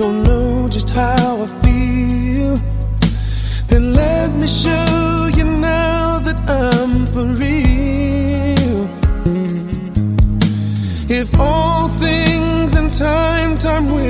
don't know just how I feel, then let me show you now that I'm for real. If all things in time, time will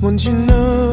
once you know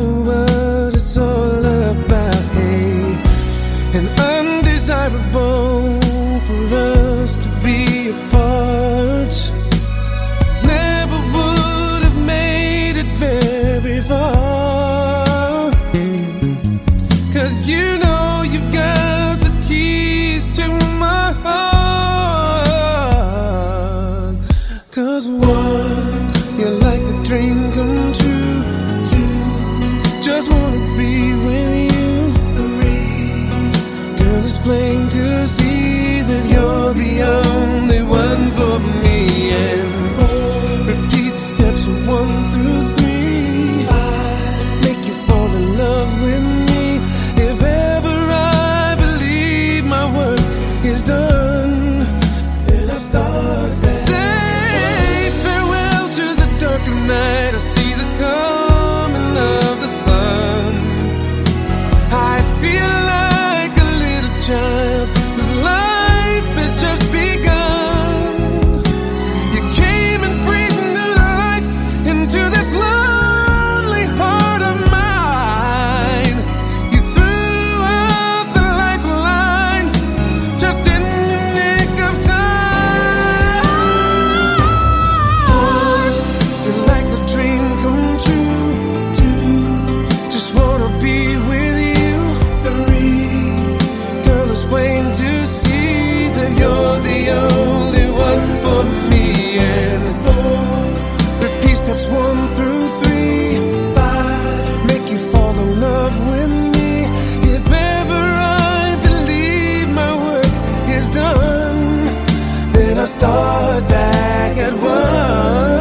come. start back at one.